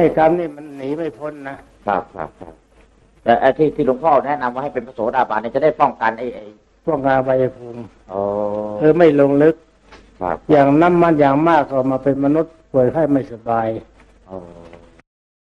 ไอ้กรรมนี่มันหนีไม่พ้นนะครับครับครับแต่ไอ้ที่ที่หลวงพ่อแนะนำว่าให้เป็นพระโสดาบันเนี่ยจะได้ป้องกันไอ้ไอ้พวกงานใบภูมิโอ้คือไม่ลงลึก ครับ อย่างน้ำมันอย่างมากก็มาเป็นมนุษย์ป่วยไข้ไม่สบาย โอ้